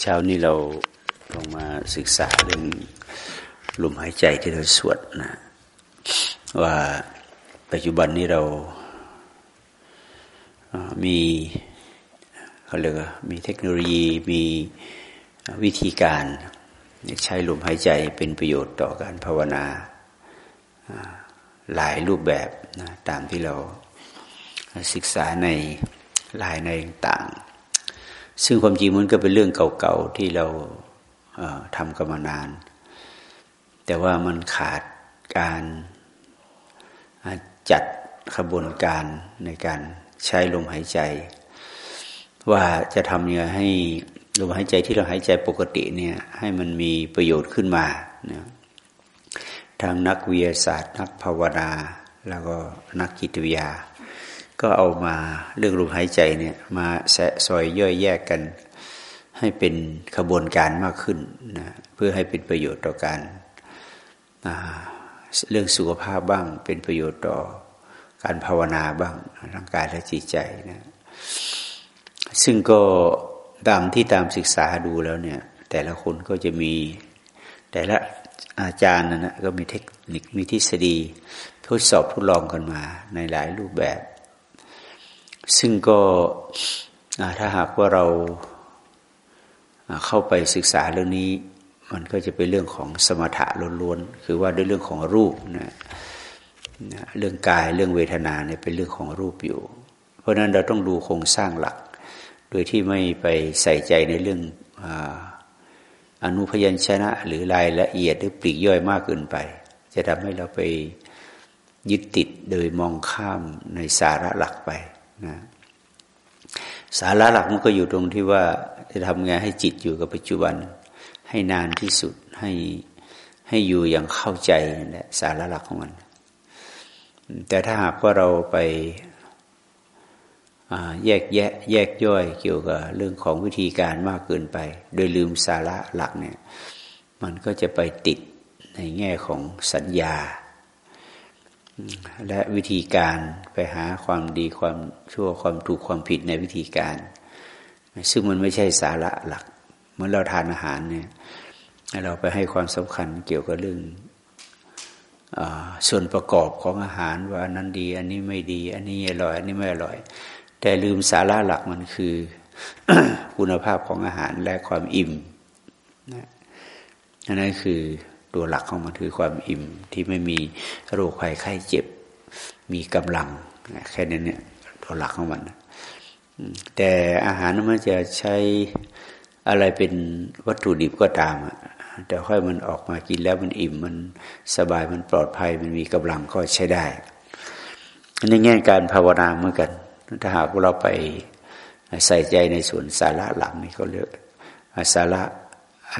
เช้านี้เราลงมาศึกษาเรื่องลมหายใจที่เราสวดนะ ว่าปัจจุบันนี้เรามีเขาเรียกว่ามีเทคโนโลยีมีวิธีการใช้ลมหายใจเป็นประโยชน์ต่อการภาวนาหลายรูปแบบนะตามที่เราศึกษาในลายในต่าง ซึ่งความจริงมันก็เป็นเรื่องเก่าๆที่เราทำกันมานาน แต่ว่ามันขาดการจัดขบวนการในการใช้ลมหายใจ ว่าจะทำยังไงให้ลมหายใจที่เราหายใจปกติเนี่ยให้มันมีประโยชน์ขึ้นมานะทางนักวิทยาศาสตร์ นักภาวนาแล้วก็นักจิตวิทยา ก็เอามาเรื่องลมหายใจเนี่ยมาแสะซอยย่อยแยกกัน ให้เป็นขบวนการมากขึ้นนะเพื่อให้เป็นประโยชน์ต่อการเรื่องสุขภาพบ้าง เป็นประโยชน์ต่อการภาวนาบ้างร่างกายและจิตใจนะซึ่งก็ตามที่ตามศึกษาดูแล้วเนี่ย แต่ละคนก็จะมีแต่ละอาจารย์นะนะก็มีเทคนิคมีทฤษฎีทดสอบทดลองกันมาในหลายรูปแบบ ซึ่งก็ถ้าหากว่าเราเข้าไปศึกษาเรื่องนี้ มันก็จะเป็นเรื่องของสมถะล้วนๆคือว่าด้วยเรื่องของรูปนะเรื่องกายเรื่องเวทนาเนี่ยเป็นเรื่องของรูปอยู่ เพราะนั้นเราต้องดูโครงสร้างหลัก โดยที่ไม่ไปใส่ใจในเรื่องอนุพยัญชนะ หรือรายละเอียดหรือปลีกย่อยมากเกินไป จะทำให้เราไปยึดติดโดยมองข้ามในสาระหลักไป นะสาระหลักมันก็อยู่ตรงที่ว่าจะทำไงให้จิตอยู่กับปัจจุบัน ให้นานที่สุดให้ให้อยู่อย่างเข้าใจนั่นแหละสาระหลักของมัน แต่ถ้าหากว่าเราไปแยกแยะแยกย่อยเกี่ยวกับเรื่องของวิธีการมากเกินไป โดยลืมสาระหลักเนี่ย มันก็จะไปติดในแง่ของสัญญา และวิธีการไปหาความดีความชั่วความถูกความผิดในวิธีการ ซึ่งมันไม่ใช่สาระหลักเมื่อเราทานอาหารเนี่ยเราไปให้ความสำคัญเกี่ยวกับเรื่องอส่วนประกอบของอาหารว่าอันนั้นดี อันนี้ไม่ดี อันนี้อร่อย อันนี้ไม่อร่อย แต่ลืมสาระหลักมันคือ คุณภาพของอาหารและความอิ่มนะนั่นคือ ตัวหลักของมันคือความอิ่มที่ไม่มีโรคภัยไข้เจ็บ มีกำลังแค่นั้นเนี่ยตัวหลักของมันแต่อาหารมันจะใช้อะไรเป็นวัตถุดิบก็ตามแต่ค่อยมันออกมากินแล้วมันอิ่มมันสบายมันปลอดภัยมันมีกำลังก็ใช้ได้ในแง่การภาวนาเหมือนกัน ถ้าหากเราไปใส่ใจในส่วนสาระหลังนี่เขาเรียกสาระไอ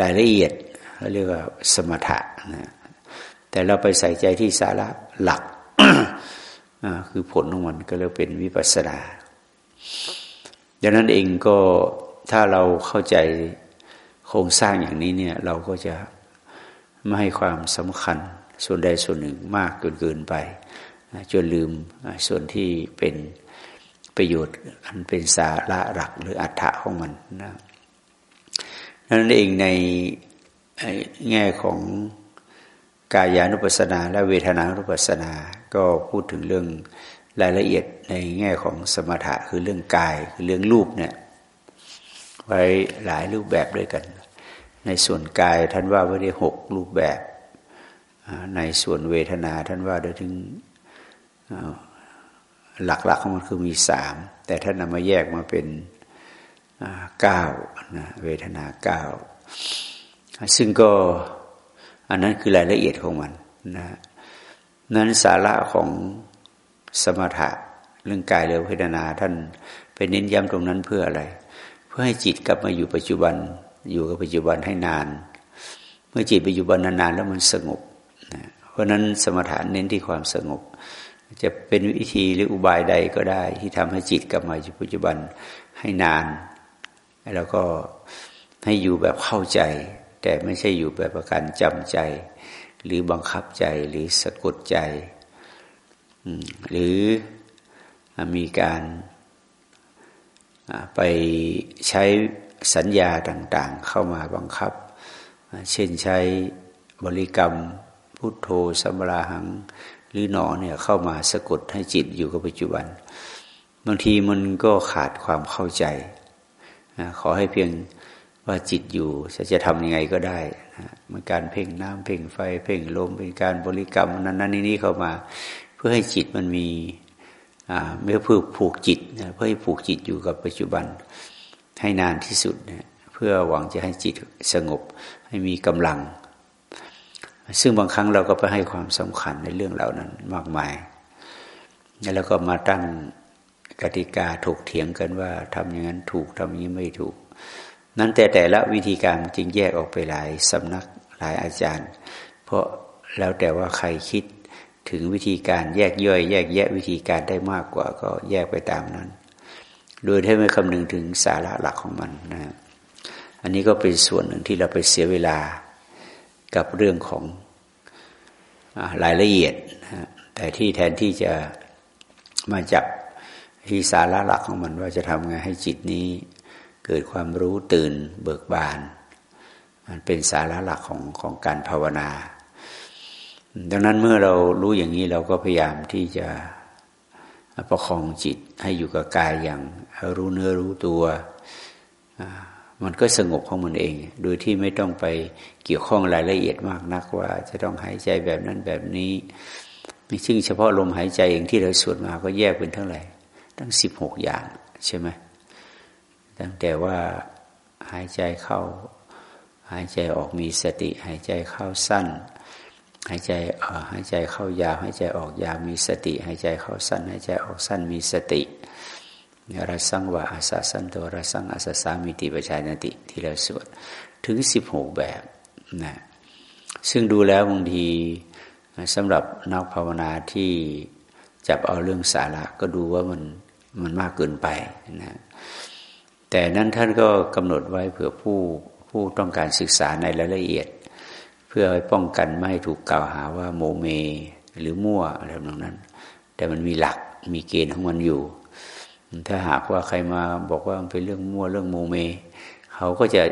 รายละเอียดเขาเรียกว่าสมถะนะแต่เราไปใส่ใจที่สาระหลักคือผลของมันก็เรียกเป็นวิปัสสนาดังนั้นเองก็ถ้าเราเข้าใจโครงสร้างอย่างนี้เนี่ย เราก็จะไม่ให้ความสำคัญส่วนใดส่วนหนึ่งมากเกินเกินไปจนลืมส่วนที่เป็นประโยชน์อันเป็นสาระหลักหรืออัฏฐะของมันนะ นั่นเองในแง่ของกายานุปัสสนาและเวทนานุปัสสนา ก็พูดถึงเรื่องรายละเอียดในแง่ของสมถะคือเรื่องกายคือเรื่องรูปเนี่ยไว้หลายรูปแบบด้วยกัน ในส่วนกายท่านว่าไว้ได้หกรูปแบบ ในส่วนเวทนาท่านว่าได้ถึงหลักๆของมันคือมีสามแต่ท่านนำมาแยกมาเป็น เก้านะเวทนาเก้าซึ่งก็อันนั้นคือรายละเอียดของมันนะนั้นสาระของสมถะเรื่องกายเรือเวทนาท่านไปเน้นย้ำตรงนั้นเพื่ออะไร เพื่อให้จิตกลับมาอยู่ปัจจุบัน อยู่กับปัจจุบันให้นาน เมื่อจิตปัจจุบันนานๆแล้วมันสงบนะเพราะนั้นสมถะเน้นที่ความสงบ จะเป็นวิธีหรืออุบายใดก็ได้ ที่ทำให้จิตกลับมาอยู่ปัจจุบันให้นาน แล้วก็ให้อยู่แบบเข้าใจ แต่ไม่ใช่อยู่แบบประการจำใจ หรือบังคับใจหรือสะกดใจ หรือมีการไปใช้สัญญาต่างๆ เข้ามาบังคับ เช่นใช้บริกรรมพุทโธสัมราหัง หรือหนอเนี่ยเข้ามาสะกดให้จิตอยู่กับปัจจุบัน บางทีมันก็ขาดความเข้าใจ ขอให้เพียงว่าจิตอยู่จะจะทำยังไงก็ได้มันการเพ่งน้ำเพ่งไฟ เพ่งลมเป็นการบริกรรมนั้นนั้นนี้เข้ามา เพื่อให้จิตมันมีเมื่อเพื่อผูกจิตเพื่อให้ผูกจิตอยู่กับปัจจุบันให้นานที่สุดเพื่อหวังจะให้จิตสงบให้มีกำลัง ซึ่งบางครั้งเราก็ไปให้ความสำคัญในเรื่องเหล่านั้นมากมายแล้วก็มาตั้ง กติกาถกเถียงกันว่าทำอย่างนั้นถูกทำอย่างนี้ไม่ถูก นั้นแต่แต่ละวิธีการจึงแยกออกไปหลายสำนักหลายอาจารย์ เพราะแล้วแต่ว่าใครคิดถึงวิธีการแยกย่อย แยกแยะวิธีการได้มากกว่าก็แยกไปตามนั้น โดยที่ไม่คำนึงถึงสาระหลักของมันนะ อันนี้ก็เป็นส่วนหนึ่งที่เราไปเสียเวลากับเรื่องของรายละเอียดนะแต่ที่แทนที่จะมาจับ ที่สาระหลักของมันว่าจะทำไงให้จิตนี้ เกิดความรู้ตื่นเบิกบาน มันเป็นสาระหลักของของการภาวนา ดังนั้นเมื่อเรารู้อย่างนี้เราก็พยายามที่จะประคองจิตให้อยู่กับกายอย่างรู้เนื้อรู้ตัว มันก็สงบของมันเอง โดยที่ไม่ต้องไปเกี่ยวข้องรายละเอียดมากนักว่า จะต้องหายใจแบบนั้นแบบนี้ มีซึ่งเฉพาะลมหายใจเองที่เราสวดมาก็แยกเป็นเท่าไหร่ ตั้งสิบหกอย่างใช่ไหมตั้งแต่ว่าหายใจเข้า หายใจออกมีสติ หายใจเข้าสั้น หายใจออกหายใจเข้ายาว หายใจออกยาวมีสติ หายใจเข้าสั้น หายใจออกสั้นมีสติรสังวะอาสาสันตัวรสังอาสาสามิติปชานติ ที่เราสวดถึงสิบหกแบบนะซึ่งดูแล้วบางทีสำหรับนักภาวนาที่จับเอาเรื่องสาระก็ดูว่ามัน มันมากเกินไปนะแต่นั้นท่านก็กำหนดไว้เผื่อผู้ผู้ต้องการศึกษาในรายละเอียด เพื่อป้องกันไม่ให้ถูกกล่าวหาว่าโมเม หรือมั่วอะไรแบบนั้น แต่มันมีหลักมีเกณฑ์ของมันอยู่ ถ้าหากว่าใครมาบอกว่ามันเป็นเรื่องมั่วเรื่องโมเม เขาก็จะ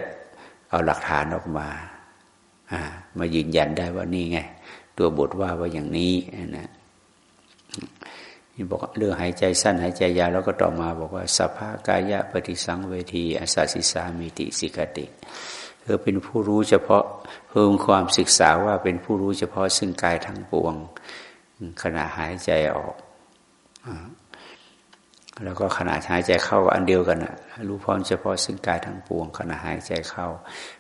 เอาหลักฐานออกมาามายืนยันได้ว่านี่ไง ตัวบทว่าว่าอย่างนี้นะ นี่บอกเรื่องหายใจสั้นหายใจยาวแล้วก็ต่อมาบอกว่าสภากายะปฏิสังเวทีอาสาสิสามิติสิกติเธอเป็นผู้รู้เฉพาะเพิ่มความศึกษาว่าเป็นผู้รู้เฉพาะซึ่งกายทั้งปวง ขณะหายใจออก แล้วก็ขณะหายใจเข้าอันเดียวกันนะรู้พร้อมเฉพาะซึ่งกายทั้งปวง ขณะหายใจเข้า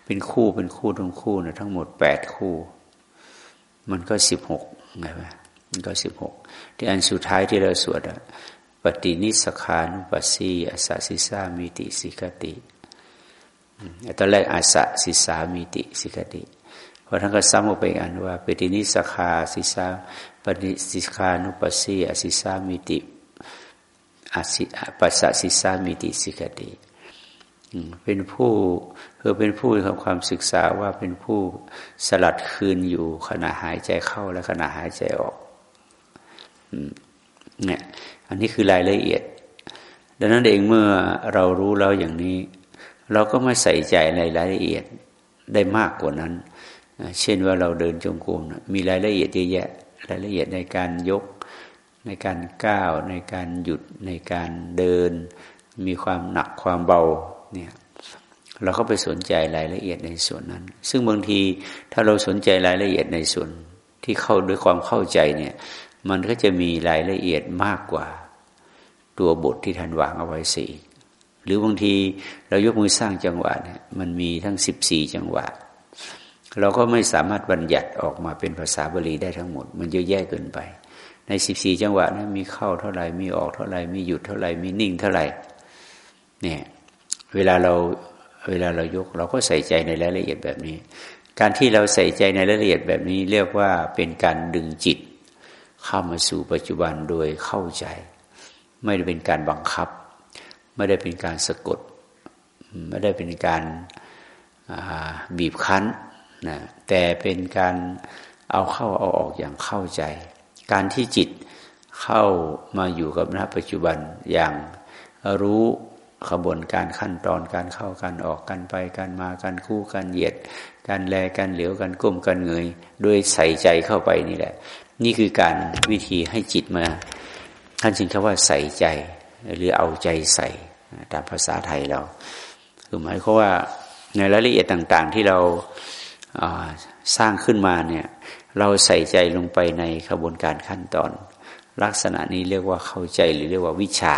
เป็นคู่เป็นคู่ทั้งคู่นะทั้งหมดแปดคู่ มันก็สิบหกไงวะมันก็สิบหก ที่อันสุดท้ายที่เราสวดปฏินิสขานุปัสสีอาสาสิสามิติสิกติตอนแรกอาสะสิสามิติสิกติพอท่านก็ซ้ำออกไปอันว่าปฏินิสคาสิสาปฏิสิคานุปัสสีอสิสามิติอาสิปัสสสิสามิติสิกติเป็นผู้คือเป็นผู้ทำความศึกษาว่าเป็นผู้สลัดคืนอยู่ขณะหายใจเข้าและขณะหายใจออก เนี่ยอันนี้คือรายละเอียด ดังนั้นเองเมื่อเรารู้แล้วอย่างนี้ เราก็ไม่ใส่ใจในรายละเอียดได้มากกว่านั้น เช่นว่าเราเดินจงกรมมีรายละเอียดเยอะแยะรายละเอียดในการยกในการก้าวในการหยุดในการเดิน มีความหนักความเบาเนี่ยเราก็ไปสนใจรายละเอียดในส่วนนั้น ซึ่งบางทีถ้าเราสนใจรายละเอียดในส่วนที่เข้าด้วยความเข้าใจเนี่ย มันก็จะมีรายละเอียดมากกว่าตัวบทที่ท่านวางเอาไว้สี่หรือบางทีเรายกมือสร้างจังหวะเนี่ยมันมีทั้งสิบสี่จังหวะ เราก็ไม่สามารถบัญญัติออกมาเป็นภาษาบาลีได้ทั้งหมด มันเยอะแยะเกินไป ในสิบสี่จังหวะนะั้นมีเข้าเท่าไหร่มีออกเท่าไหร่มีหยุดเท่าไหร่มีนิ่งเท่าไหร่เนี่ยเวลาเราเวลาเรายกเราก็ใส่ใจในรายละเอียดแบบนี้ การที่เราใส่ใจในรายละเอียดแบบนี้ เรียกว่าเป็นการดึงจิต เข้ามาสู่ปัจจุบันโดยเข้าใจ ไม่ได้เป็นการบังคับ ไม่ได้เป็นการสะกด ไม่ได้เป็นการบีบคั้นนะแต่เป็นการเอาเข้าเอาออกอย่างเข้าใจ การที่จิตเข้ามาอยู่กับณปัจจุบันอย่างรู้ขบวนการขั้นตอนการเข้าการออกกันไปการมาการคู่การเหยียด การแลการเหลียวการก้มการเงยด้วยใส่ใจเข้าไปนี่แหละ นี่คือการวิธีให้จิตมา ท่านจึงคำว่าใส่ใจ หรือเอาใจใส่ตามภาษาไทยเราคือหมายความว่าในรายละเอียดต่าง ๆ ที่เราสร้างขึ้นมาเนี่ยเราใส่ใจลงไปในขบวนการขั้นตอน ลักษณะนี้เรียกว่าเข้าใจหรือเรียกว่าวิชา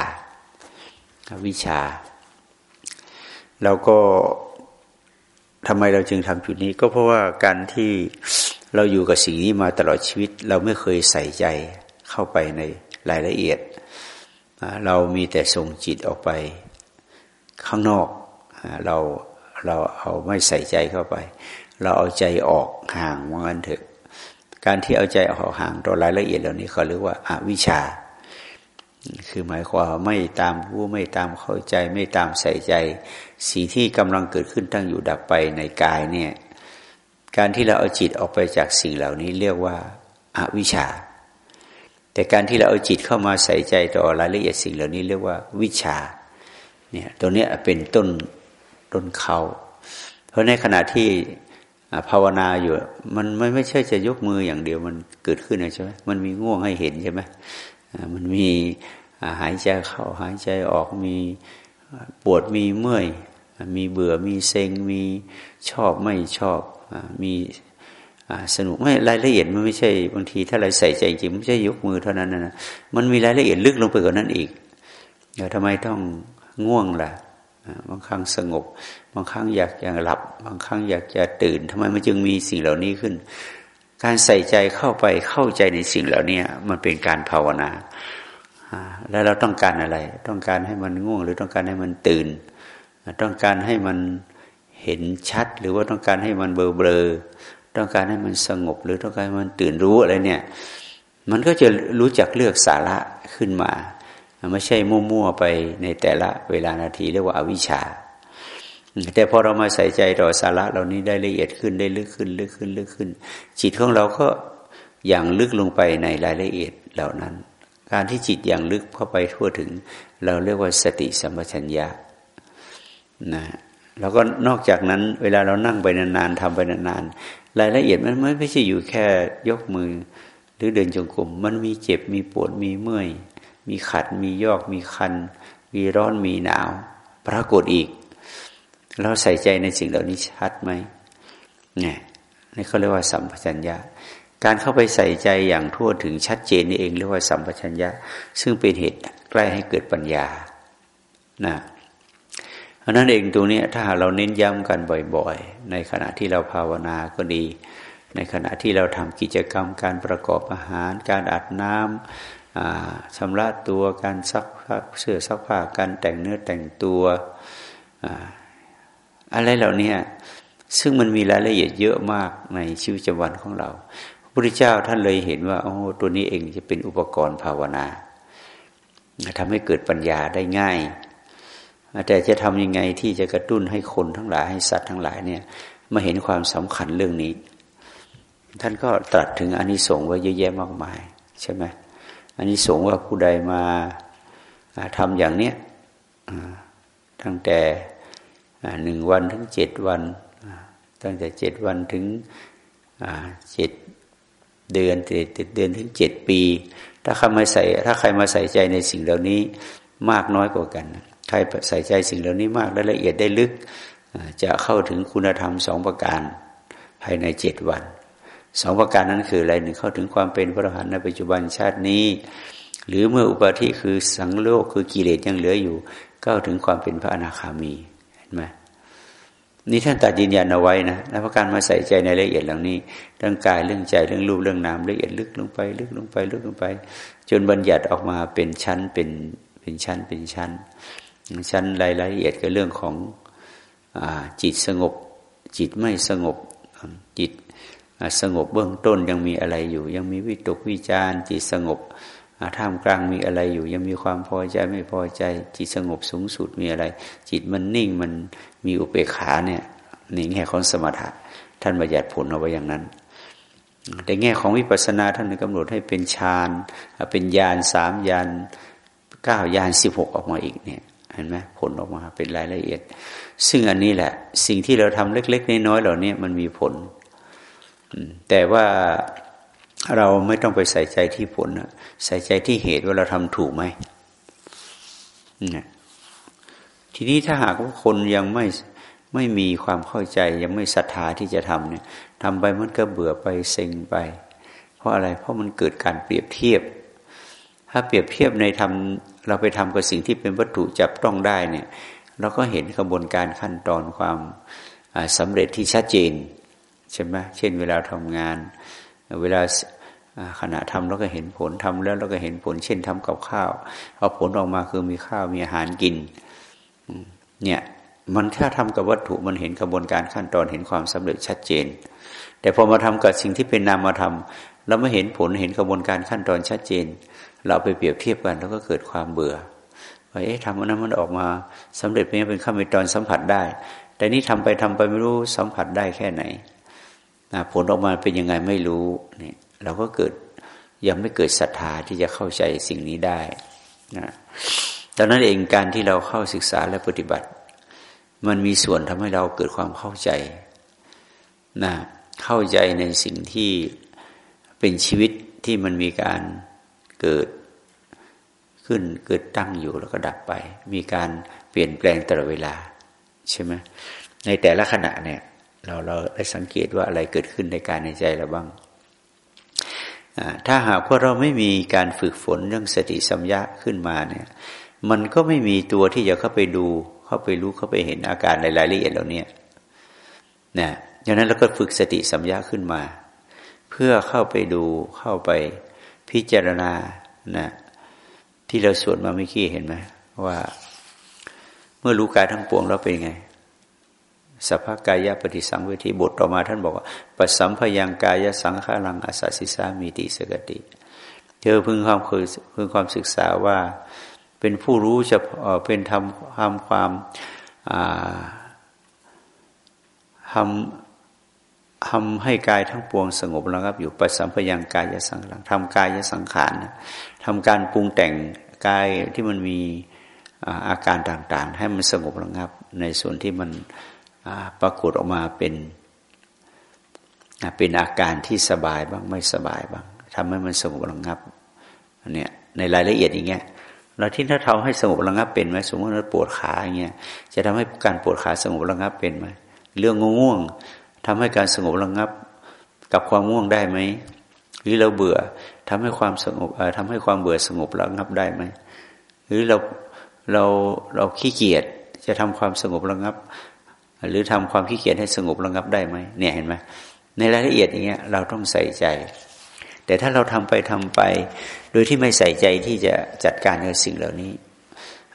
วิชาเราก็ ทำไมเราจึงทำจุดนี้ ก็เพราะว่าการที่เราอยู่กับสิ่งนี้มาตลอดชีวิต เราไม่เคยใส่ใจเข้าไปในรายละเอียด เรามีแต่ส่งจิตออกไปข้างนอก เราเราเอาไม่ใส่ใจเข้าไป เราเอาใจออกห่างว่างั้นเถอะ การที่เอาใจออกห่างต่อรายละเอียดเหล่านี้เขาเรียกว่าอาวิชา คือหมายความไม่ตามรู้ไม่ตามเข้าใจ ไม่ตามใส่ใจสิ่งที่กำลังเกิดขึ้นตั้งอยู่ดับไปในกายเนี่ยการที่เราเอาจิตออกไปจากสิ่งเหล่านี้เรียกว่าอาวิชชา แต่การที่เราเอาจิตเข้ามาใส่ใจต่อรายละเอียดสิ่งเหล่านี้เรียกว่าวิชาเนี่ยตัวนี้เป็นต้นต้นเขา เพราะในขณะที่ภาวนาอยู่มันไม่ไม่ใช่จะยกมืออย่างเดียวมันเกิดขึ้นใช่ไหมมันมีง่วงให้เห็นใช่ไหม มันมีหายใจเข้าหายใจออกมีปวดมีเมื่อย มีเบื่อมีเซ็ง มีชอบไม่ชอบมีสนุกไม่รายละเอียดมันไม่ใช่บางทีถ้าเราใส่ใจจริงไม่ใช่ยกมือเท่านั้นนะมันมีรายละเอียดลึกลงไปกว่านั้นอีกเดี๋ยวทำไมต้องง่วงล่ะบางครั้งสงบ บางครั้งอยากอยากหลับ บางครั้งอยากจะตื่นทำไมมันจึงมีสิ่งเหล่านี้ขึ้น การใส่ใจเข้าไปเข้าใจในสิ่งเหล่านี้มันเป็นการภาวนา แล้วเราต้องการอะไร ต้องการให้มันง่วง หรือต้องการให้มันตื่น ต้องการให้มันเห็นชัด หรือว่าต้องการให้มันเบลอเบลอต้องการให้มันสงบ หรือต้องการให้มันตื่นรู้อะไรเนี่ย มันก็จะรู้จักเลือกสาระขึ้นมา ไม่ใช่มั่วๆไปในแต่ละเวลานาทีเรียกว่าอาวิชชา แต่พอเรามาใส่ใจต่อสาระเหล่านี้ได้ละเอียดขึ้นได้ลึกขึ้นลึกขึ้นลึกขึ้น จิตของเราก็อย่างลึกลงไปในรายละเอียดเหล่านั้น การที่จิตอย่างลึกเข้าไปทั่วถึง เราเรียกว่าสติสัมปชัญญะนะแล้วก็นอกจากนั้นเวลาเรานั่งไปนานๆทำไปนานๆรายละเอียดมันไม่ใช่อยู่แค่ยกมือ หรือเดินจงกรมมันมีเจ็บมีปวดมีเมื่อย มีขัดมียอกมีคัน มีร้อนมีหนาว ปรากฏอีก เราใส่ใจในสิ่งเหล่านี้ชัดไหมเนี่ยนี่เขาเรียกว่าสัมปชัญญะ การเข้าไปใส่ใจอย่างทั่วถึงชัดเจนนี่เองเรียกว่าสัมปชัญญะ ซึ่งเป็นเหตุใกล้ให้เกิดปัญญานะเพราะนั้นเองตรงนี้ถ้าเราเน้นย้ำกันบ่อยๆ ในขณะที่เราภาวนาก็ดี ในขณะที่เราทำกิจกรรมการประกอบอาหาร การอาบน้ำชำระตัวการซักเสื้อซักผ้าการแต่งเนื้อแต่งตัว อะไรเหล่านี้ซึ่งมันมีรายละเอียดเยอะมากในชีวิตประจำวันของเราพระพุทธเจ้าท่านเลยเห็นว่าโอ้ตัวนี้เองจะเป็นอุปกรณ์ภาวนาทำให้เกิดปัญญาได้ง่าย แต่จะทำยังไงที่จะกระตุ้นให้คนทั้งหลายให้สัตว์ทั้งหลายเนี่ยมาเห็นความสำคัญเรื่องนี้ ท่านก็ตรัสถึงอนิสงส์ว่าเยอะแยะมากมาย ใช่ไหมอนิสงส์ว่าผู้ใดมาทำอย่างเนี้ยตั้งแต่ หนึ่งวันถึงเจ็ดวัน ตั้งแต่เจ็ดวันถึงเจ็ดเดือนเจ็ดเดือนถึงเจ็ดปี ถ้าใครมาใส่ถ้าใครมาใส่ใจในสิ่งเหล่านี้มากน้อยกว่ากัน ใครใส่ใจสิ่งเหล่านี้มากและละเอียดได้ลึก จะเข้าถึงคุณธรรมสองประการภายในเจ็ดวันสองประการนั้นคืออะไรหนึ่งเข้าถึงความเป็นพระอรหันต์ในปัจจุบันชาตินี้ หรือเมื่ออุปาทิคือสังโลกคือกิเลสยังเหลืออยู่ ก็ถึงความเป็นพระอนาคามี ไหมนี่ท่านตัดยืนยันเอาไว้นะแล้วการมาใส่ใจในรายละเอียดเหล่านี้เรื่องกายเรื่องใจเรื่องรูปเรื่องนามละเอียดลึกลงไป ลึกลงไปลึกลงไป จนบัญญัติออกมาเป็นชั้นเป็นเป็นชั้นเป็นชั้น ชั้นรายละเอียดก็เรื่องของอจิตสงบ จิตไม่สงบจิตสงบเบื้องต้นยังมีอะไรอยู่ ยังมีวิตกวิจารจิตสงบ ท่ามกลางมีอะไรอยู่ ยังมีความพอใจไม่พอใจ จิตสงบสูงสุดมีอะไร จิตมันนิ่งมันมีอุเบกขาเนี่ยในแง่ของสมถะท่านบัญญัติผลเอาไว้อย่างนั้น แต่แง่ของวิปัสสนาท่านกำหนดให้เป็นฌานเป็นญาณสามญาณเก้าญาณสิบหกออกมาอีกเนี่ยเห็นไหมผลออกมาเป็นรายละเอียด ซึ่งอันนี้แหละ สิ่งที่เราทำเล็ก ๆ น้อยๆเหล่านี้มันมีผลแต่ว่า เราไม่ต้องไปใส่ใจที่ผลใส่ใจที่เหตุว่าเราทำถูกไหมทีนี้ถ้าหากว่าคนยังไม่ไม่มีความเข้าใจยังไม่ศรัทธาที่จะทำเนี่ยทำไปมันก็เบื่อไปเซ็งไป เพราะอะไรเพราะมันเกิดการเปรียบเทียบ ถ้าเปรียบเทียบในทำเราไปทำกับสิ่งที่เป็นวัตถุจับต้องได้เนี่ย เราก็เห็นกระบวนการขั้นตอนความสำเร็จที่ชัดเจนใช่ไหมเช่นเวลาทำงาน เวลาขณะทำแล้วก็เห็นผลทำแล้วเราก็เห็นผล เช่นทำกับข้าวเอาผลออกมาคือมีข้าวมีอาหารกินเนี่ยมันแค่ทำกับวัตถุมันเห็นกระบวนการขั้นตอนเห็นความสำเร็จชัดเจน แต่พอมาทำกับสิ่งที่เป็นนามธรรมเราไม่เห็นผลเห็นกระบวนการขั้นตอนชัดเจน เราไปเปรียบเทียบกันแล้วก็เกิดความเบื่อว่าเอ๊ะทำอันนั้นมันออกมาสำเร็จเป็นเป็นขั้นตอนสัมผัสได้ แต่นี่ทำไปทำไปไม่รู้สัมผัสได้แค่ไหน นะผลออกมาเป็นยังไงไม่รู้เนี่ยเราก็เกิดยังไม่เกิดศรัทธาที่จะเข้าใจสิ่งนี้ได้นะดังนั้นเองการที่เราเข้าศึกษาและปฏิบัติ มันมีส่วนทำให้เราเกิดความเข้าใจนะเข้าใจในสิ่งที่เป็นชีวิตที่มันมีการเกิดขึ้นเกิดตั้งอยู่แล้วก็ดับไป มีการเปลี่ยนแปลงตลอดเวลา ใช่ไหมในแต่ละขณะเนี่ย เราเราได้สังเกตว่าอะไรเกิดขึ้นในการในใจเราบ้าง ถ้าหากว่าเราไม่มีการฝึกฝนเรื่องสติสัมยาขึ้นมาเนี่ย มันก็ไม่มีตัวที่จะเข้าไปดู เข้าไปรู้เข้าไปเห็นอาการในรายละเอียดเหล่านี้นะดังนั้นเราก็ฝึกสติสัมยาขึ้นมา เพื่อเข้าไปดูเข้าไปพิจารณานะที่เราสวดมาเมื่อกี้เห็นไหมว่า เมื่อรู้กายทั้งปวงแล้วเป็นไง สภากายปฏิสังเวทีบทต่อมาท่านบอกว่าปัสสัมพยังกายสังขารังอาศัสิสามีติสกติ เธอพึงความคือพึงความศึกษาว่าเป็นผู้รู้จะเป็นทำทำความทำทำให้กายทั้งปวงสงบระงับ อยู่ปัสสัมพยังกายสังขารทำกายสังขารทำการปรุงแต่งกายที่มันมีอาการต่างๆ ให้มันสงบระงับ ในส่วนที่มัน ปรากฏออกมาเป็นเป็นอาการที่สบายบ้างไม่สบายบ้างทำให้มันสงบระงับเนี่ยในรายละเอียดอย่างเงี้ยเราที่ถ้าทำให้สงบระงับเป็นไหมสมมติเราปวดขาอย่างเงี้ยจะทำให้การปวดขาสงบระงับเป็นไหมเรื่องง่วงทำให้การสงบระงับกับความง่วงได้ไหมหรือเราเบื่อทำให้ความสงบทำให้ความเบื่อสงบระงับได้ไหมหรือเราเราเราขี้เกียจจะทำความสงบระงับ หรือทำความขี้เกียจให้สงบระงับได้ไหมเนี่ยเห็นไหมในรายละเอียดอย่างเงี้ยเราต้องใส่ใจ แต่ถ้าเราทำไปทำไป โดยที่ไม่ใส่ใจที่จะจัดการกับสิ่งเหล่านี้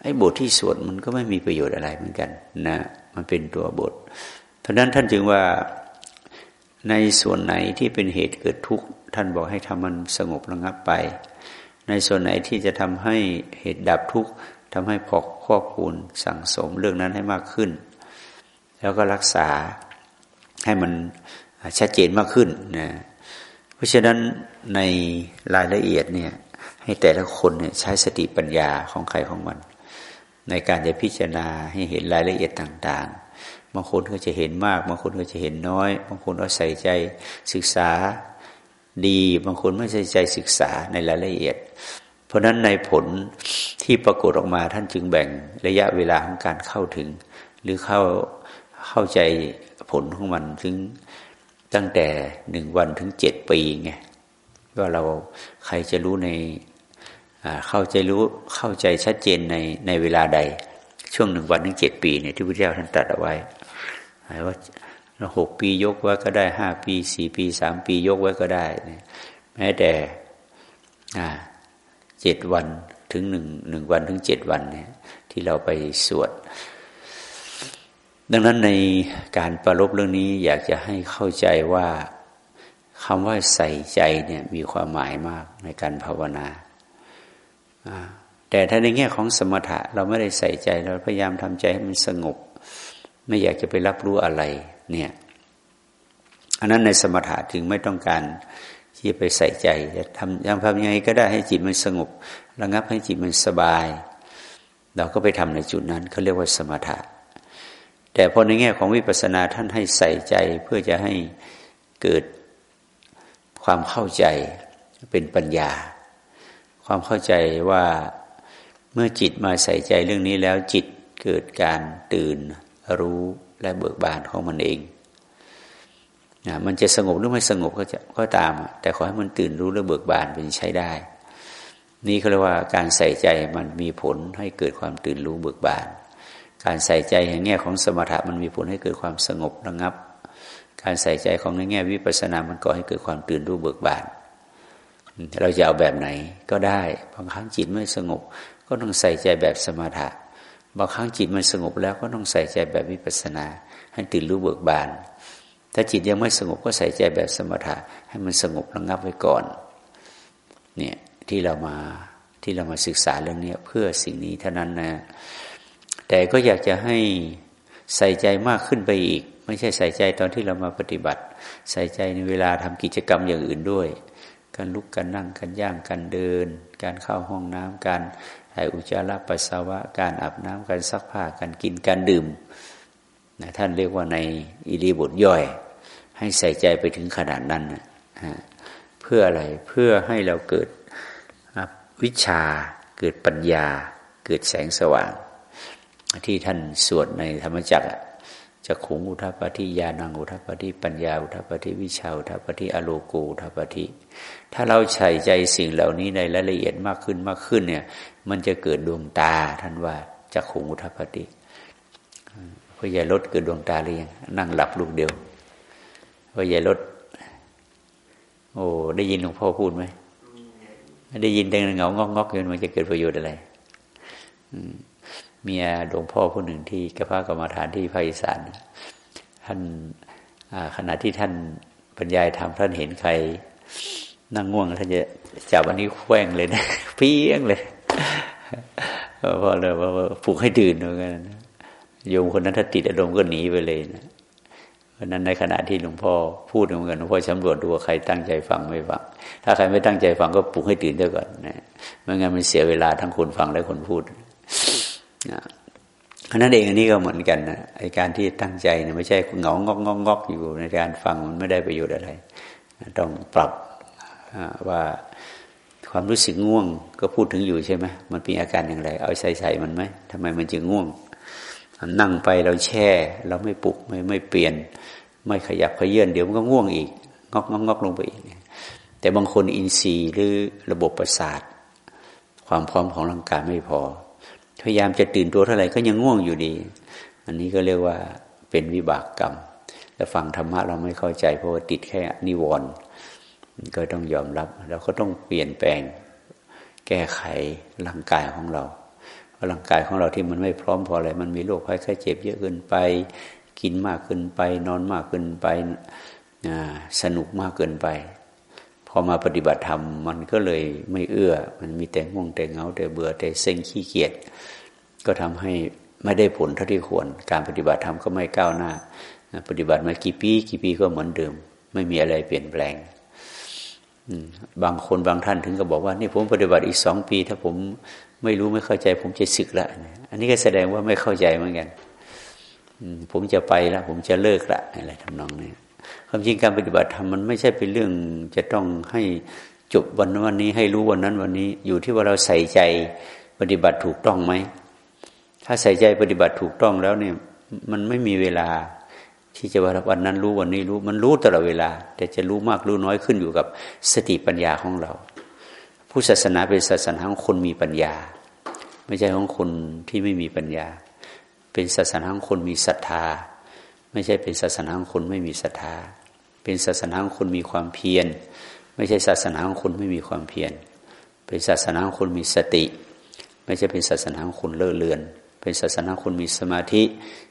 ไอ้บทที่สวดมันก็ไม่มีประโยชน์อะไรเหมือนกันนะมันเป็นตัวบท เพราะนั้นท่านจึงว่าในส่วนไหนที่เป็นเหตุเกิดทุกข์ท่านบอกให้ทำมันสงบระงับไป ในส่วนไหนที่จะทำให้เหตุดับทุกข์ทำให้พอกข้อคูณสั่งสมเรื่องนั้นให้มากขึ้น แล้วก็รักษาให้มันชัดเจนมากขึ้นนะเพราะฉะนั้นในรายละเอียดเนี่ยให้แต่ละคนเนี่ยใช้สติปัญญาของใครของมัน ในการจะพิจารณาให้เห็นรายละเอียดต่างๆบางคนก็จะเห็นมากบางคนก็จะเห็นน้อยบางคนก็ใส่ใจศึกษาดีบางคนไม่ใส่ใจศึกษาในรายละเอียด เพราะฉะนั้นในผลที่ปรากฏออกมาท่านจึงแบ่งระยะเวลาของการเข้าถึง หรือเข้า เข้าใจผลของมันถึงตั้งแต่หนึ่งวันถึงเจ็ดปีไงว่าเราใครจะรู้ในเข้าใจรู้เข้าใจชัดเจนในในเวลาใด ช่วงหนึ่งวันถึงเจ็ดปีเนี่ยที่พระเจ้าท่านตรัสเอาไว้ว่าหกปียกไว้ก็ได้ห้าปีสี่ปีสามปียกไว้ก็ได้ แม้แต่เจ็ดวันถึงหนึ่งหนึ่งวันถึงเจ็ดวันเนี่ยที่เราไปสวด ดังนั้นในการประลบเรื่องนี้อยากจะให้เข้าใจว่าคำว่าใส่ใจเนี่ยมีความหมายมากในการภาวนา แต่ถ้าในแง่ของสมถะเราไม่ได้ใส่ใจเราพยายามทำใจให้มันสงบ ไม่อยากจะไปรับรู้อะไรเนี่ยอันนั้นในสมถะถึงไม่ต้องการที่ไปใส่ใจจะทำทำยังไงก็ได้ให้จิตมันสงบ ระงับให้จิตมันสบาย เราก็ไปทำในจุดนั้นเขาเรียกว่าสมถะ แต่พอในแง่ของวิปัสสนาท่านให้ใส่ใจเพื่อจะให้เกิดความเข้าใจเป็นปัญญา ความเข้าใจว่าเมื่อจิตมาใส่ใจเรื่องนี้แล้วจิตเกิดการตื่นรู้และเบิกบานของมันเองนะมันจะสงบหรือไม่สงบก็จะก็ตาม แต่ขอให้มันตื่นรู้และเบิกบานเป็นใช้ได้ นี่เขาเรียกว่าการใส่ใจมันมีผลให้เกิดความตื่นรู้เบิกบาน การใส่ใจอย่างแง่ของสมถะมันมีผลให้เกิดความสงบระงับ การใส่ใจของในแง่วิปัสสนา มันก่อให้เกิดความตื่นรู้เบิกบาน เราจะเอาแบบไหนก็ได้ บางครั้งจิตไม่สงบ ก็ต้องใส่ใจแบบสมถะ บางครั้งจิตมันสงบแล้วก็ต้องใส่ใจแบบวิปัสสนา ให้ตื่นรู้เบิกบาน ถ้าจิตยังไม่สงบก็ใส่ใจแบบสมถะ ให้มันสงบระงับไว้ก่อน เนี่ยที่เรามาที่เรามาศึกษาเรื่องนี้เพื่อสิ่งนี้เท่านั้นนะ แต่ก็อยากจะให้ใส่ใจมากขึ้นไปอีก ไม่ใช่ใส่ใจตอนที่เรามาปฏิบัติ ใส่ใจในเวลาทำกิจกรรมอย่างอื่นด้วย การลุกการนั่งการย่างการเดิน การเข้าห้องน้ำการถ่ายอุจจาระปัสสาวะ การอาบน้ำการซักผ้าการกินการดื่มนะท่านเรียกว่าในอิริบทย่อย ให้ใส่ใจไปถึงขนาดนั้นนะเพื่ออะไรเพื่อให้เราเกิดวิชาเกิดปัญญา เกิดแสงสว่าง ที่ท่านสวดในธรรมจักรจะขุงอุทัปฏิญาณังอุทัปฏิปัญญาอุทัปฏิวิชาอุทัปฏิอโลโกอุทัปฏิถ้าเราใส่ใจสิ่งเหล่านี้ในรายละเอียดมากขึ้นมากขึ้นเนี่ย มันจะเกิดดวงตาท่านว่าจะขุงอุทัปฏิเพื่อจะลดเกิดดวงตาหรือยังนั่งหลับลูกเดียวว่าอย่ลดโอ้ได้ยินหลวงพ่อพูดไหมได้ยินแต่เงางอกงอกอยู่มันจะเกิดประโยชน์อะไร เมียหลวงพ่อผู้หนึ่งที่กระพากรรมฐานที่ภาคอีสานท่านขณะที่ท่านบรรยายธรรมท่านเห็นใคร นั่งง่วงท่านจะจับอันนี้แขว้งเลยนะเพี้ยงเลยพอเลยว่าปลุกให้ตื่นเหมือนกันโยมคนนั้นถ้าติดอารมณ์ก็หนีไปเลยนะเพราะนั้นในขณะที่หลวงพ่อพูดเหมือนกันหลวงพ่อสำรวจดูว่าใครตั้งใจฟังไม่ฟัง ถ้าใครไม่ตั้งใจฟังก็ปลุกให้ตื่นเสียก่อนนะไม่งั้นมันเสียเวลาทั้งคนฟังและคนพูด อันนั้นเองอันนี้ก็เหมือนกันนะไอการที่ตั้งใจเนี่ยไม่ใช่เหงางอกงอกงอกอยู่ในการฟังมันไม่ได้ประโยชน์อะไร ต้องปรับว่าความรู้สึกง่วงก็พูดถึงอยู่ใช่ไหมมันเป็นอาการอย่างไร เอาใส่ใส่มันไหมทำไมมันจึงง่วงนั่งไปเราแช่ เราไม่ปลุกไม่ไม่เปลี่ยน ไม่ขยับขยื่นเดี๋ยวมันก็ง่วงอีก งอกงอกงอกลงไปอีกแต่บางคนอินทรีย์หรือระบบประสาท ความพร้อมของร่างกายไม่พอ พยายามจะตื่นตัวเท่าไหร่ก็ยังง่วงอยู่ดี อันนี้ก็เรียกว่าเป็นวิบากกรรมแต่ฟังธรรมะเราไม่เข้าใจเพราะว่าติดแค่นิวรณ์ก็ต้องยอมรับเราก็ต้องเปลี่ยนแปลงแก้ไขร่างกายของเราร่างกายของเราที่มันไม่พร้อมพออะไร มันมีโรคภัยไข้เจ็บเยอะเกินไป กินมากเกินไป นอนมากเกินไปสนุกมากเกินไป อมาปฏิบัติธรรมมันก็เลยไม่เอื้อ มันมีแต่ง่วงแต่เงาแต่เบื่อแต่เซ็งขี้เกียจก็ทำให้ไม่ได้ผลเท่าที่ควร การปฏิบัติธรรมก็ไม่ก้าวหน้า ปฏิบัติมากี่ปีกี่ปีก็เหมือนเดิม ไม่มีอะไรเปลี่ยนแปลงบางคนบางท่านถึงก็บอกว่า นี่ผมปฏิบัติอีกสองปี ถ้าผมไม่รู้ไม่เข้าใจ ผมจะศึกละอันนี้ก็แสดงว่าไม่เข้าใจเหมือนกันผมจะไปละผมจะเลิกละอะไรทำนองนี้ ความจริงการปฏิบัติธรรมมันไม่ใช่เป็นเรื่อง จะต้องให้จบวันวันนี้ ให้รู้วันนั้นวันนี้ อยู่ที่ว่าเราใส่ใจปฏิบัติถูกต้องไหม ถ้าใส่ใจปฏิบัติถูกต้องแล้วเนี่ย มันไม่มีเวลา ที่จะว่าวันนั้นรู้วันนี้รู้มันรู้ตลอดเวลา แต่จะรู้มากรู้น้อยขึ้นอยู่กับสติปัญญาของเราผู้ศาสนาเป็นศาสนาของคนมีปัญญา ไม่ใช่ของคนที่ไม่มีปัญญา เป็นศาสนาของคนมีศรัทธา ไม่ใช่เป็นศาสนาของคนไม่มีศรัทธา เป็นศาสนาของคนมีความเพียร ไม่ใช่ศาสนาของคนไม่มีความเพียร เป็นศาสนาของคนมีสติ ไม่ใช่เป็นศาสนาของคนเลื่อเลือน เป็นศาสนาคนมีสมาธิ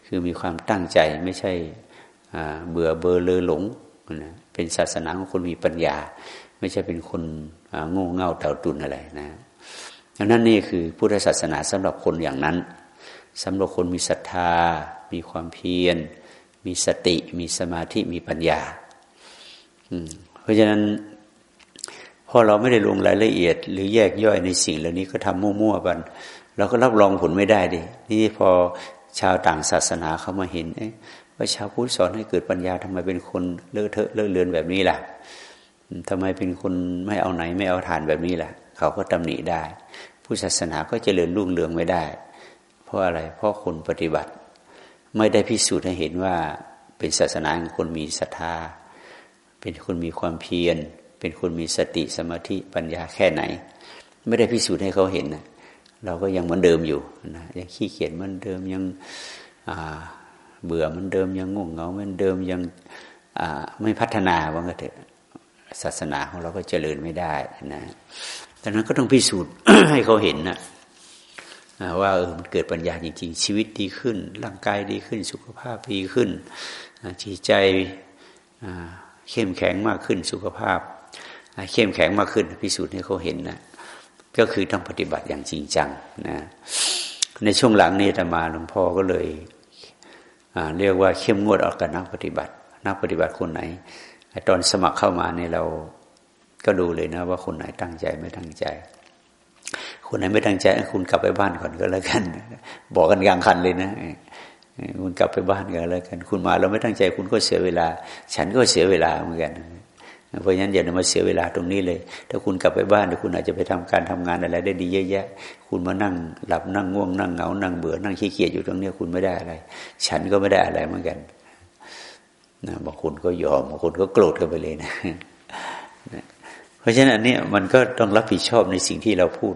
คือมีความตั้งใจไม่ใช่เบื่อเบอเลอหลงเป็นศาสนาของคนมีปัญญา ไม่ใช่เป็นคนโง่เง่าเต่าตุนอะไรนะดังนั้นนี่คือพุทธศาสนาสำหรับคนอย่างนั้นสำหรับคนมีศรัทธา มีความเพียร มีสติ มีสมาธิ มีปัญญา เพราะฉะนั้นพอเราไม่ได้ลงรายละเอียด หรือแยกย่อยในสิ่งเหล่านี้ก็ทำมั่วๆกันเราก็รับรองผลไม่ได้ดินี่พอชาวต่างศาสนาเขามาเห็นว่าชาวพุทธสอนให้เกิดปัญญาทำไมเป็นคนเลอะเทอะเลอะเลือนแบบนี้ล่ะทำไมเป็นคนไม่เอาไหนไม่เอาทานแบบนี้ล่ะ เขาก็ตำหนิได้ ผู้ศาสนาก็เจริญรุ่งเรืองไม่ได้ เพราะอะไร เพราะคนปฏิบัติ ไม่ได้พิสูจน์ให้เห็นว่าเป็นศาสนาของคนมีศรัทธา เป็นคนมีความเพียร เป็นคนมีสติสมาธิปัญญาแค่ไหน ไม่ได้พิสูจน์ให้เขาเห็นนะเราก็ยังเหมือนเดิมอยู่นะยังขี้เกียจเหมือนเดิมยังเบื่อเหมือนเดิมยังง่วงเหงาเหมือนเดิมยังไม่พัฒนาว่างั้นเถอะศาสนาของเราก็เจริญไม่ได้นะดังนั้นก็ต้องพิสูจน์ให้เขาเห็นนะว่าเออมันเกิดปัญญาจริง ๆ ชีวิตดีขึ้น ร่างกายดีขึ้น สุขภาพดีขึ้นจิตใจ เข้มแข็งมากขึ้นสุขภาพ เข้มแข็งมากขึ้นพิสูจน์ให้เขาเห็นนะก็คือต้องปฏิบัติอย่างจริงจังนะในช่วงหลังนี้ธรรมาหลวงพ่อก็เลยเรียกว่าเข้มงวดออกกับนักปฏิบัติ นักปฏิบัติคนไหนตอนสมัครเข้ามาเนี่ยเราก็ดูเลยนะ ว่าคนไหนตั้งใจไม่ตั้งใจ คนไหนไม่ตั้งใจ คุณกลับไปบ้านก่อนก็แล้วกัน บอกกันกลางคันเลยนะ คุณกลับไปบ้านกันแล้วกัน คุณมาเราไม่ตั้งใจคุณก็เสียเวลา ฉันก็เสียเวลาเหมือนกัน เพราะฉะนั้นอย่ามาเสียเวลาตรงนี้เลย ถ้าคุณกลับไปบ้านคุณอาจจะไปทำการทำงานอะไร ได้ดีเยอะแยะ คุณมานั่งหลับนั่งง่วงนั่งเหงา นั่งเบื่อ นั่งขี้เกียจอยู่ตรงนี้คุณไม่ได้อะไร ฉันก็ไม่ได้อะไรเหมือนกันนะบางคนก็ยอมบางคนก็โกรธกันไปเลยนะ เพราะฉะนั้นอันนี้มันก็ต้องรับผิดชอบในสิ่งที่เราพูด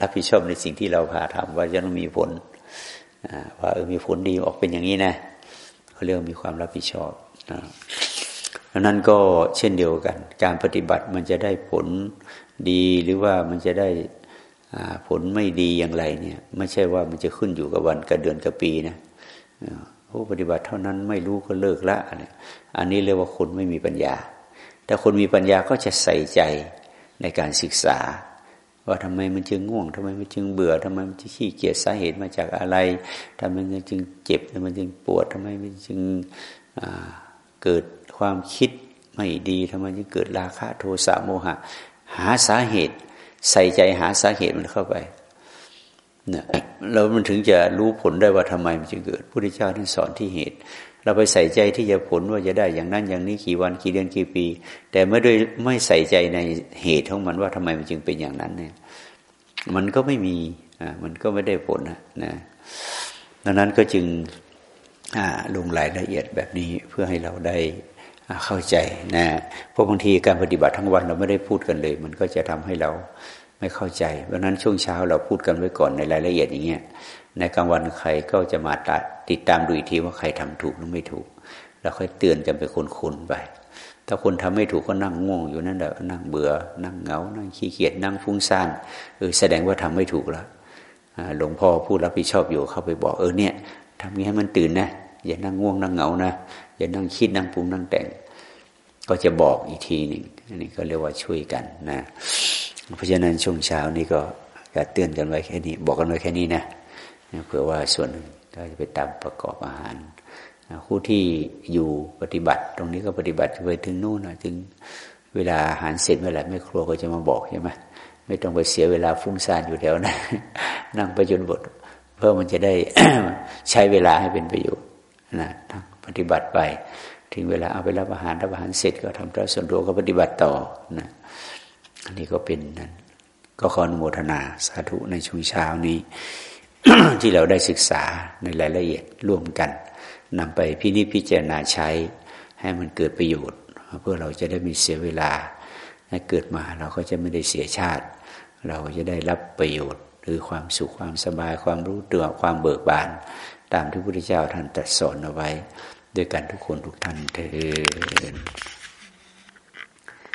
รับผิดชอบในสิ่งที่เราพาทำว่าจะต้องมีผล ว่าเออมีผลดีออกเป็นอย่างนี้นะเขาเรียกมีความรับผิดชอบนะดังนั้นก็เช่นเดียวกัน การปฏิบัติมันจะได้ผลดีหรือว่ามันจะได้ผลไม่ดีอย่างไรเนี่ยไม่ใช่ว่ามันจะขึ้นอยู่กับวันกับเดือนกับปีนะผู้ปฏิบัติเท่านั้นไม่รู้ก็เลิกละอันนี้เรียกว่าคนไม่มีปัญญา แต่คนมีปัญญาก็จะใส่ใจในการศึกษา ว่าทำไมมันจึงง่วงทำไมมันจึงเบื่อทำไมมันจึงขี้เกียจสาเหตุมาจากอะไรทำไมมันจึงเจ็บทำไมมันจึงปวดทำไมมันจึงเกิดความคิดไม่ดีทำไมจึงเกิดราคะโทสะโมหะ หาสาเหตุ ใส่ใจหาสาเหตุมันเข้าไปเนี่ยเรามันถึงจะรู้ผลได้ว่าทำไมมันจึงเกิดพระพุทธเจ้าท่านสอนที่เหตุ เราไปใส่ใจที่จะผลว่าจะได้อย่างนั้นอย่างนี้กี่วันกี่เดือนกี่ปี แต่ไม่ด้วยไม่ใส่ใจในเหตุของมันว่าทำไมมันจึงเป็นอย่างนั้นเนี่ย มันก็ไม่มีอ่ามันก็ไม่ได้ผลนะนะดังนั้นก็จึงลงรายละเอียดแบบนี้เพื่อให้เราได้เข้าใจนะเพราะบางทีการปฏิบัติทั้งวันเราไม่ได้พูดกันเลย มันก็จะทำให้เราไม่เข้าใจเพราะนั้นช่วงเช้าเราพูดกันไว้ก่อนในรายละเอียดอย่างเงี้ย ในกลางวันใครก็จะมาติดตามดูอีกทีว่าใครทำถูกหรือไม่ถูกเราค่อยเตือนกันไปคนๆไป ถ้าคนทำไม่ถูกก็นั่งง่วงอยู่นั่นแหละนั่งเบื่อ นั่งเหงา นั่งขี้เกียจนั่งฟุ้งซ่านเออแสดงว่าทำไม่ถูกแล้วหลวงพ่อผู้รับผิดชอบอยู่เข้าไปบอกเออเนี่ยทำนี้ให้มันตื่นนะอย่านั่งง่วงนั่งเหงานะอย่านั่งคิดนั่งปรุงนั่งแต่ง ก็จะบอกอีกทีหนึ่งอันนี้ก็เรียกว่าช่วยกันนะเพราะฉะนั้นช่วงเช้านี้ก็จะเตือนกันไว้แค่นี้ บอกกันไว้แค่นี้นะ เผื่อว่าส่วนหนึ่งก็จะไปตามประกอบอาหารผู้ที่อยู่ปฏิบัติ ตรงนี้ก็ปฏิบัติไปถึงนู่นนะถึงเวลาอาหารเสร็จเมื่อไหร่ไม่ครัวก็จะมาบอกใช่ไหมไม่ต้องไปเสียเวลาฟุ้งซ่านอยู่แถวนะนั่งไปจนบท เพื่อมันจะได้ใช้เวลาให้เป็นประโยชน์นะปฏิบัติไป ถึงเวลาเอาไปรับอาหารรับอาหารเสร็จก็ทำตัวส่วนตัวก็ปฏิบัติต่อนะอันนี้ก็เป็นนั้นก็ขออนุโมทนาสาธุในช่วงเช้านี้ ที่เราได้ศึกษาในรายละเอียดร่วมกันนำไปพินิจพิจารณาใช้ให้มันเกิดประโยชน์ เพื่อเราจะได้มีเสียเวลาให้เกิดมาเราก็จะไม่ได้เสียชาติ เราจะได้รับประโยชน์ หรือความสุขความสบายความรู้ตัวความเบิกบาน ตามที่พระพุทธเจ้าท่านตรัสสอนเอาไว้ ด้วยกันทุกคนทุกท่านเถิด